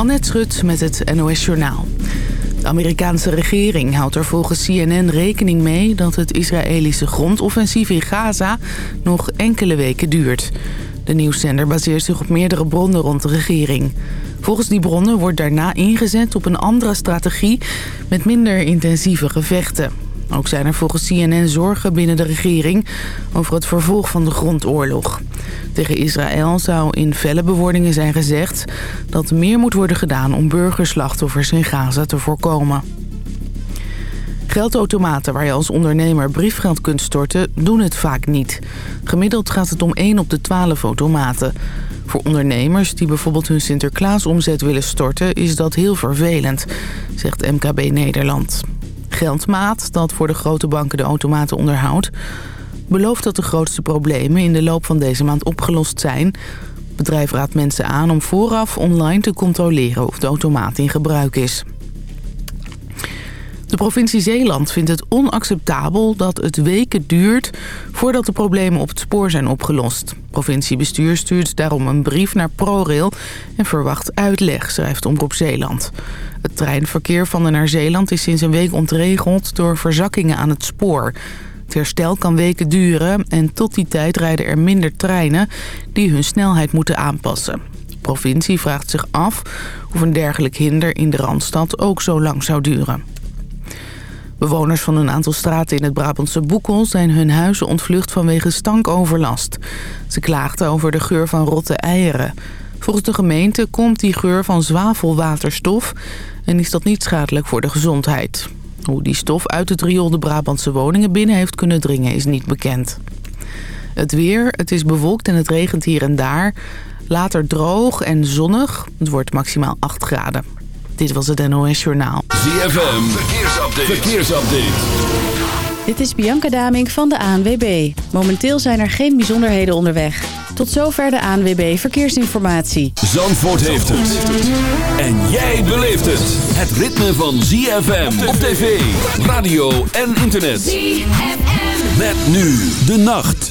Annette Schut met het NOS Journaal. De Amerikaanse regering houdt er volgens CNN rekening mee... dat het Israëlische grondoffensief in Gaza nog enkele weken duurt. De nieuwszender baseert zich op meerdere bronnen rond de regering. Volgens die bronnen wordt daarna ingezet op een andere strategie... met minder intensieve gevechten. Ook zijn er volgens CNN zorgen binnen de regering over het vervolg van de grondoorlog. Tegen Israël zou in felle bewoordingen zijn gezegd dat meer moet worden gedaan om burgerslachtoffers in Gaza te voorkomen. Geldautomaten waar je als ondernemer briefgeld kunt storten doen het vaak niet. Gemiddeld gaat het om 1 op de 12 automaten. Voor ondernemers die bijvoorbeeld hun Sinterklaasomzet willen storten is dat heel vervelend, zegt MKB Nederland. Geldmaat, dat voor de grote banken de automaten onderhoudt... belooft dat de grootste problemen in de loop van deze maand opgelost zijn. Het bedrijf raadt mensen aan om vooraf online te controleren of de automaat in gebruik is. De provincie Zeeland vindt het onacceptabel dat het weken duurt voordat de problemen op het spoor zijn opgelost. Provinciebestuur stuurt daarom een brief naar ProRail en verwacht uitleg, schrijft Omroep Zeeland. Het treinverkeer van en naar Zeeland is sinds een week ontregeld door verzakkingen aan het spoor. Het herstel kan weken duren en tot die tijd rijden er minder treinen die hun snelheid moeten aanpassen. De provincie vraagt zich af of een dergelijk hinder in de Randstad ook zo lang zou duren. Bewoners van een aantal straten in het Brabantse Boekel zijn hun huizen ontvlucht vanwege stankoverlast. Ze klaagden over de geur van rotte eieren. Volgens de gemeente komt die geur van zwavelwaterstof en is dat niet schadelijk voor de gezondheid. Hoe die stof uit het riool de Brabantse woningen binnen heeft kunnen dringen is niet bekend. Het weer, het is bewolkt en het regent hier en daar. Later droog en zonnig. Het wordt maximaal 8 graden. Dit was het NOS Journaal. ZFM, verkeersupdate. verkeersupdate. Dit is Bianca Daming van de ANWB. Momenteel zijn er geen bijzonderheden onderweg. Tot zover de ANWB Verkeersinformatie. Zandvoort heeft het. En jij beleeft het. Het ritme van ZFM op tv, radio en internet. ZFM. Met nu de nacht.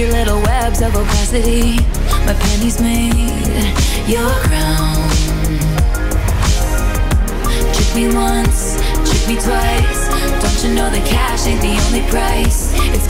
Your little webs of opacity. My pennies made your crown. Trick me once, trick me twice. Don't you know the cash ain't the only price? It's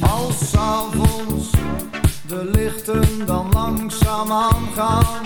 Als avonds de lichten dan langzaam aan gaan.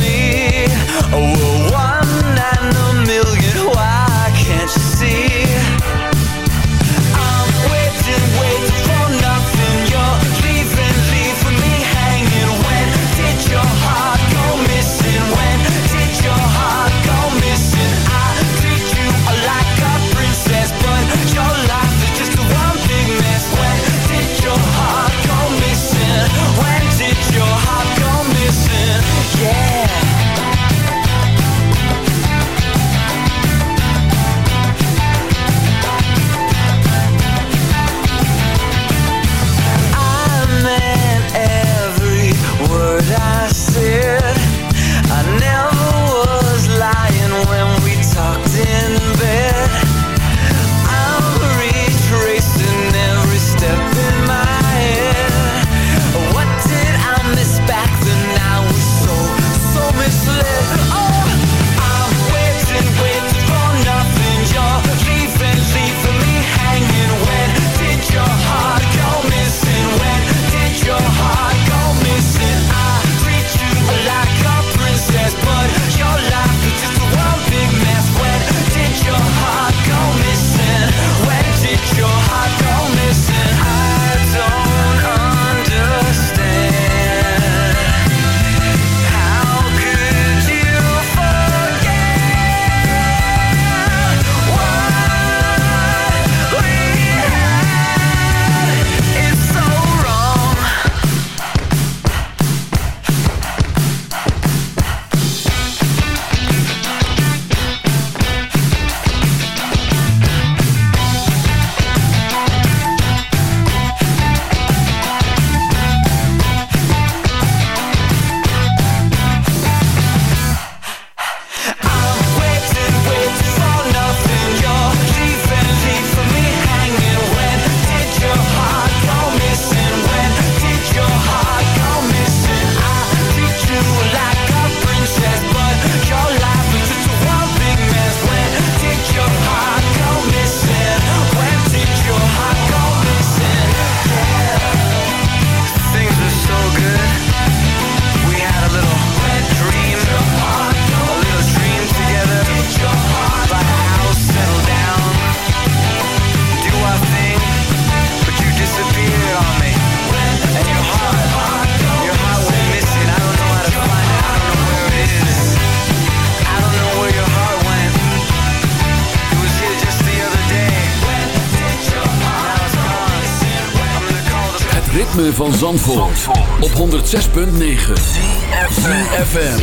van Zandvoort, op 106.9 CFFM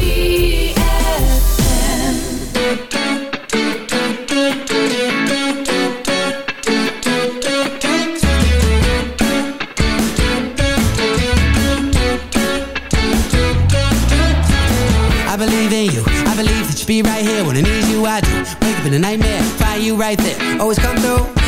I believe in you, I believe that you be right here when I need you I do, wake up in a nightmare, find you right there, always come through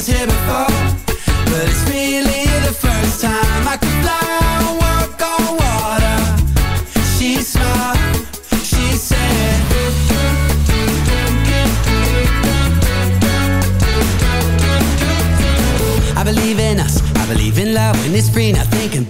was here before But it's really the first time I could fly walk on water. She smiled, she said I believe in us, I believe in love when it's free can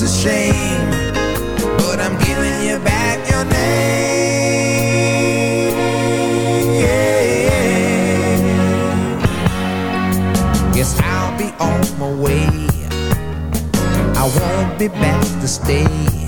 it's a shame But I'm giving you back your name. Yeah. Guess I'll be on my way. I won't be back to stay.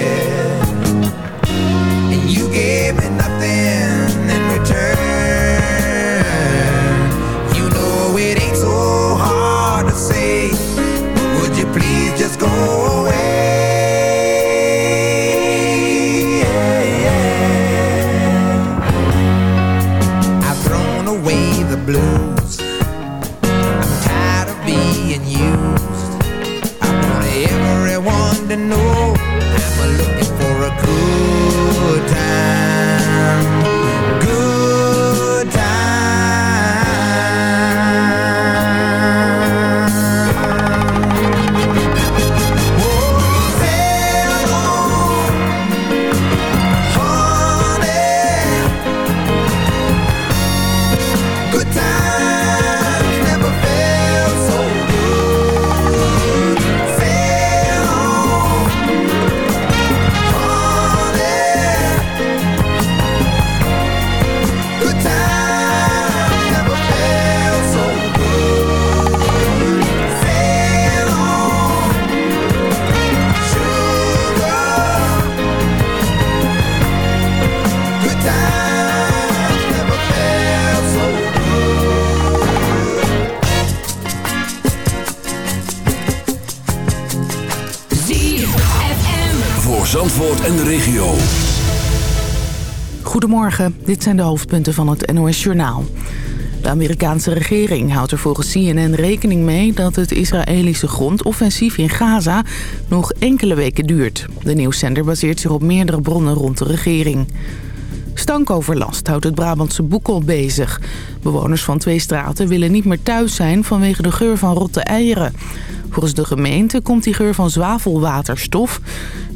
Dit zijn de hoofdpunten van het NOS Journaal. De Amerikaanse regering houdt er volgens CNN rekening mee... dat het Israëlische grondoffensief in Gaza nog enkele weken duurt. De nieuwszender baseert zich op meerdere bronnen rond de regering. Stankoverlast houdt het Brabantse Boekel bezig. Bewoners van twee straten willen niet meer thuis zijn vanwege de geur van rotte eieren. Volgens de gemeente komt die geur van zwavelwaterstof...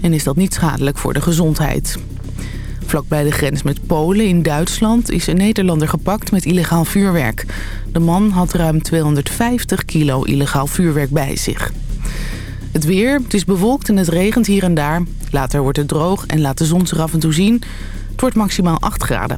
en is dat niet schadelijk voor de gezondheid. Vlakbij de grens met Polen in Duitsland is een Nederlander gepakt met illegaal vuurwerk. De man had ruim 250 kilo illegaal vuurwerk bij zich. Het weer, het is bewolkt en het regent hier en daar. Later wordt het droog en laat de zon zich af en toe zien. Het wordt maximaal 8 graden.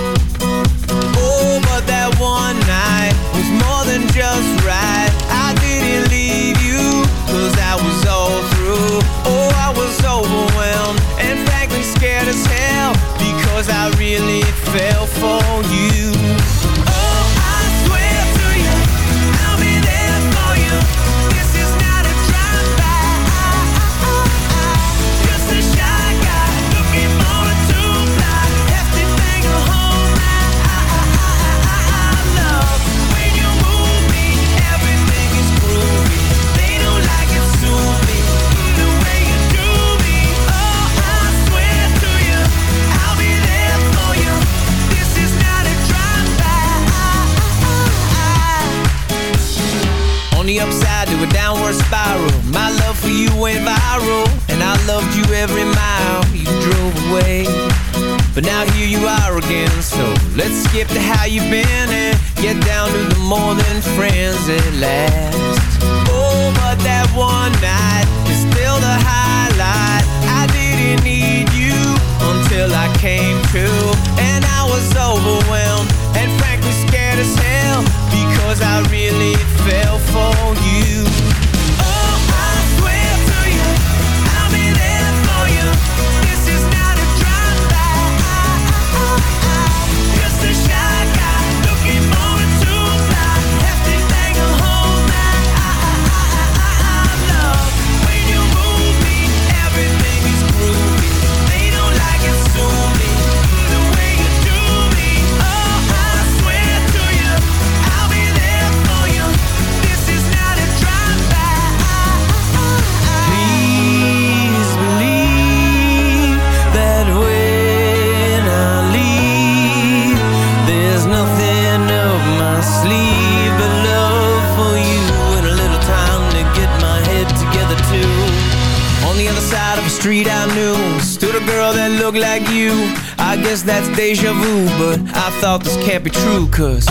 thought this can't be true, cause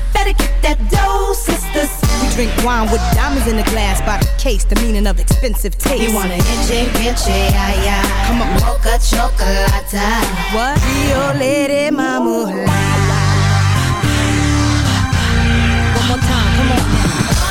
better get that dough, sisters. we drink wine with diamonds in the glass by the case, the meaning of expensive taste. You wanna itchy, itchy, yeah, yeah. Come on. Mocha chocolate. What? Creole Lady Marmalade. One more time, come on.